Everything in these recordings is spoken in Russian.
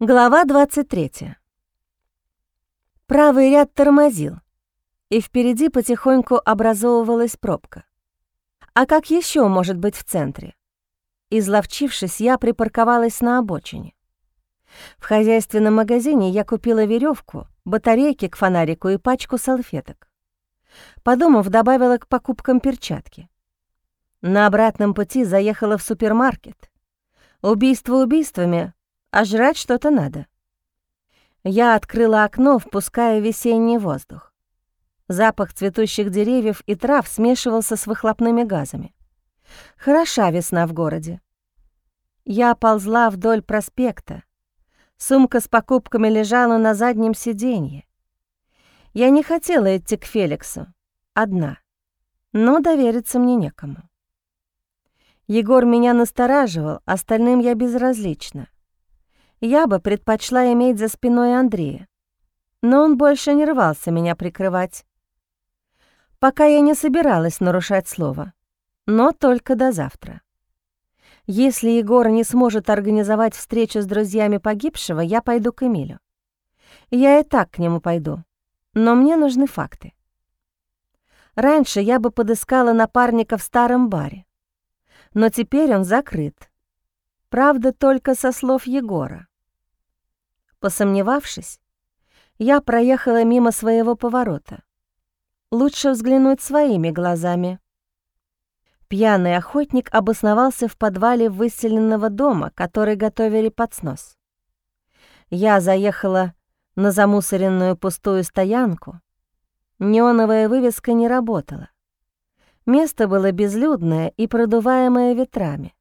Глава 23. Правый ряд тормозил, и впереди потихоньку образовывалась пробка. А как еще может быть в центре? Изловчившись, я припарковалась на обочине. В хозяйственном магазине я купила веревку, батарейки к фонарику и пачку салфеток. Подумав, добавила к покупкам перчатки. На обратном пути заехала в супермаркет. Убийство убийствами, а жрать что-то надо. Я открыла окно, впуская весенний воздух. Запах цветущих деревьев и трав смешивался с выхлопными газами. Хороша весна в городе. Я ползла вдоль проспекта. Сумка с покупками лежала на заднем сиденье. Я не хотела идти к Феликсу, одна, но довериться мне некому. Егор меня настораживал, остальным я безразлична. Я бы предпочла иметь за спиной Андрея, но он больше не рвался меня прикрывать. Пока я не собиралась нарушать слово, но только до завтра. Если Егор не сможет организовать встречу с друзьями погибшего, я пойду к Эмилю. Я и так к нему пойду, но мне нужны факты. Раньше я бы подыскала напарника в старом баре, но теперь он закрыт. Правда, только со слов Егора. Посомневавшись, я проехала мимо своего поворота. Лучше взглянуть своими глазами. Пьяный охотник обосновался в подвале выселенного дома, который готовили под снос. Я заехала на замусоренную пустую стоянку. Неоновая вывеска не работала. Место было безлюдное и продуваемое ветрами.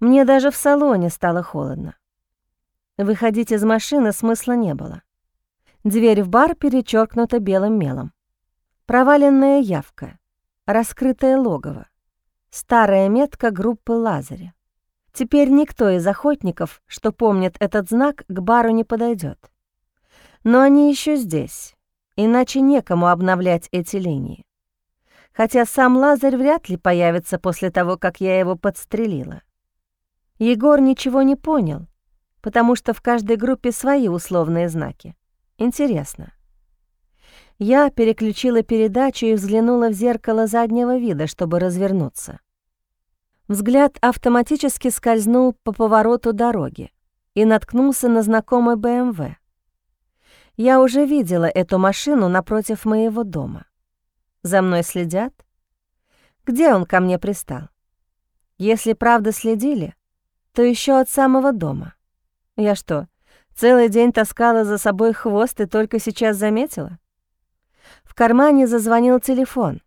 Мне даже в салоне стало холодно. Выходить из машины смысла не было. Дверь в бар перечеркнута белым мелом. Проваленная явка, раскрытое логово, старая метка группы Лазаря. Теперь никто из охотников, что помнит этот знак, к бару не подойдет. Но они еще здесь, иначе некому обновлять эти линии. Хотя сам Лазарь вряд ли появится после того, как я его подстрелила. Егор ничего не понял, потому что в каждой группе свои условные знаки. Интересно. Я переключила передачу и взглянула в зеркало заднего вида, чтобы развернуться. Взгляд автоматически скользнул по повороту дороги и наткнулся на знакомый БМВ. Я уже видела эту машину напротив моего дома. За мной следят? Где он ко мне пристал? Если правда следили, то еще от самого дома. Я что, целый день таскала за собой хвост и только сейчас заметила? В кармане зазвонил телефон,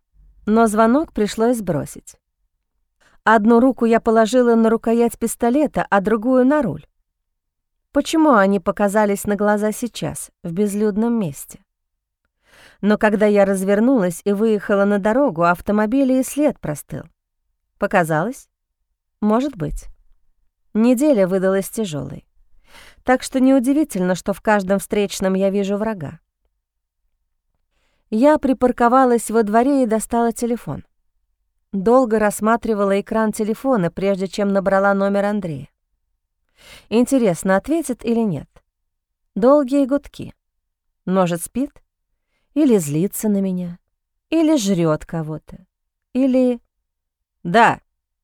но звонок пришлось сбросить. Одну руку я положила на рукоять пистолета, а другую — на руль. Почему они показались на глаза сейчас, в безлюдном месте? Но когда я развернулась и выехала на дорогу, автомобиля и след простыл. Показалось? Может быть. Неделя выдалась тяжелой. Так что неудивительно, что в каждом встречном я вижу врага. Я припарковалась во дворе и достала телефон. Долго рассматривала экран телефона, прежде чем набрала номер Андрея. Интересно, ответит или нет? Долгие гудки. Может, спит? Или злится на меня? Или жрет кого-то? Или... «Да»,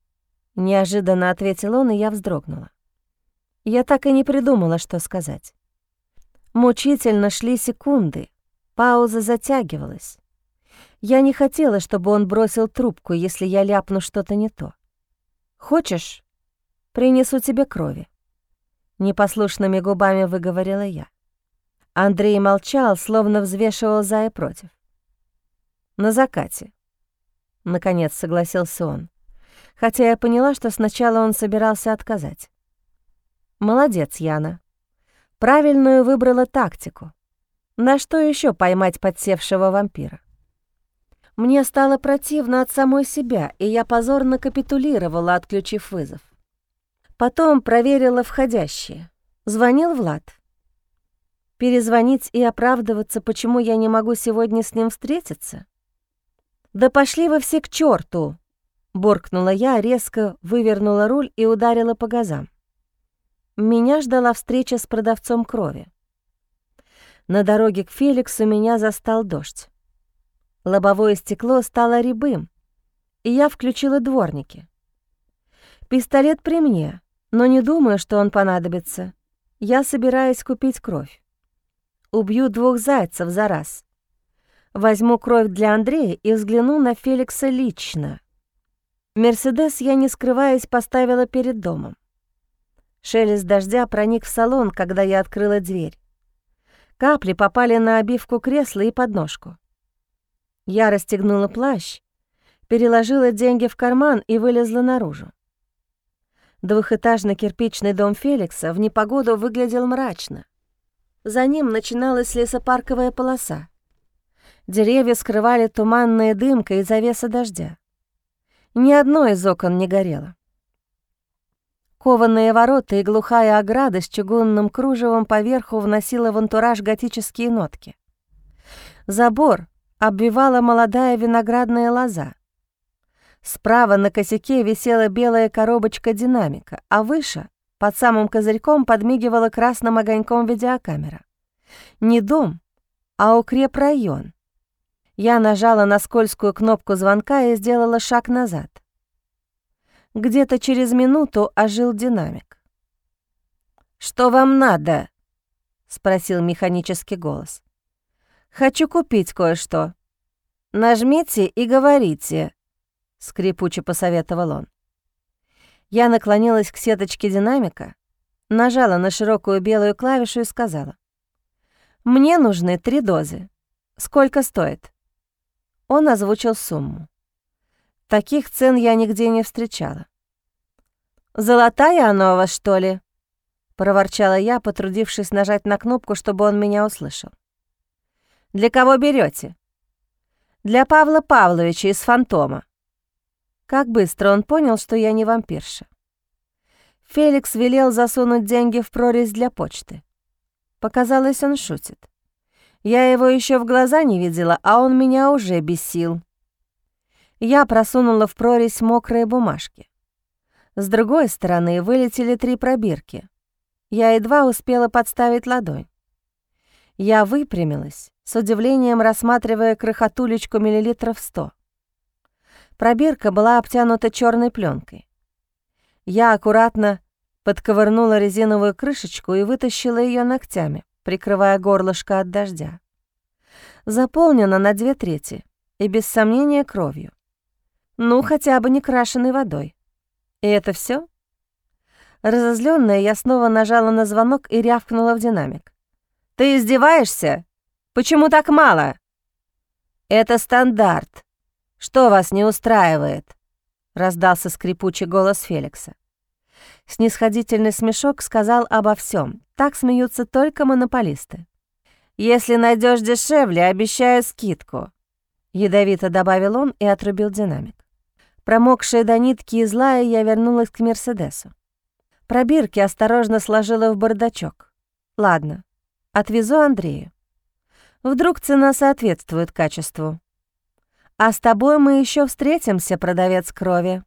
— неожиданно ответил он, и я вздрогнула. Я так и не придумала, что сказать. Мучительно шли секунды, пауза затягивалась. Я не хотела, чтобы он бросил трубку, если я ляпну что-то не то. «Хочешь, принесу тебе крови?» Непослушными губами выговорила я. Андрей молчал, словно взвешивал за и против. «На закате», — наконец согласился он, хотя я поняла, что сначала он собирался отказать. Молодец, Яна. Правильную выбрала тактику. На что еще поймать подсевшего вампира? Мне стало противно от самой себя, и я позорно капитулировала, отключив вызов. Потом проверила входящие. Звонил Влад. Перезвонить и оправдываться, почему я не могу сегодня с ним встретиться? «Да пошли вы все к черту! буркнула я, резко вывернула руль и ударила по газам. Меня ждала встреча с продавцом крови. На дороге к Феликсу меня застал дождь. Лобовое стекло стало рябым, и я включила дворники. Пистолет при мне, но не думаю, что он понадобится. Я собираюсь купить кровь. Убью двух зайцев за раз. Возьму кровь для Андрея и взгляну на Феликса лично. Мерседес я, не скрываясь, поставила перед домом. Шелест дождя проник в салон, когда я открыла дверь. Капли попали на обивку кресла и подножку. Я расстегнула плащ, переложила деньги в карман и вылезла наружу. Двухэтажный кирпичный дом Феликса в непогоду выглядел мрачно. За ним начиналась лесопарковая полоса. Деревья скрывали туманная дымка и завеса дождя. Ни одно из окон не горело. Кованые ворота и глухая ограда с чугунным кружевом поверху вносила в антураж готические нотки. Забор обвивала молодая виноградная лоза. Справа на косяке висела белая коробочка динамика, а выше, под самым козырьком, подмигивала красным огоньком видеокамера. Не дом, а укрепрайон. Я нажала на скользкую кнопку звонка и сделала шаг назад. Где-то через минуту ожил динамик. «Что вам надо?» — спросил механический голос. «Хочу купить кое-что. Нажмите и говорите», — скрипуче посоветовал он. Я наклонилась к сеточке динамика, нажала на широкую белую клавишу и сказала. «Мне нужны три дозы. Сколько стоит?» Он озвучил сумму. Таких цен я нигде не встречала. «Золотая она у вас, что ли?» — проворчала я, потрудившись нажать на кнопку, чтобы он меня услышал. «Для кого берете? «Для Павла Павловича из «Фантома». Как быстро он понял, что я не вампирша. Феликс велел засунуть деньги в прорезь для почты. Показалось, он шутит. Я его еще в глаза не видела, а он меня уже бесил. Я просунула в прорезь мокрые бумажки. С другой стороны вылетели три пробирки. Я едва успела подставить ладонь. Я выпрямилась, с удивлением рассматривая крохотулечку миллилитров сто. Пробирка была обтянута черной пленкой. Я аккуратно подковырнула резиновую крышечку и вытащила ее ногтями, прикрывая горлышко от дождя. Заполнена на две трети и без сомнения кровью. Ну, хотя бы не крашеной водой. И это все? Разозленная, я снова нажала на звонок и рявкнула в динамик. «Ты издеваешься? Почему так мало?» «Это стандарт. Что вас не устраивает?» — раздался скрипучий голос Феликса. Снисходительный смешок сказал обо всем. Так смеются только монополисты. «Если найдешь дешевле, обещаю скидку», — ядовито добавил он и отрубил динамик. Промокшая до нитки и злая, я вернулась к Мерседесу. Пробирки осторожно сложила в бардачок. Ладно, отвезу Андрею. Вдруг цена соответствует качеству. А с тобой мы еще встретимся, продавец крови.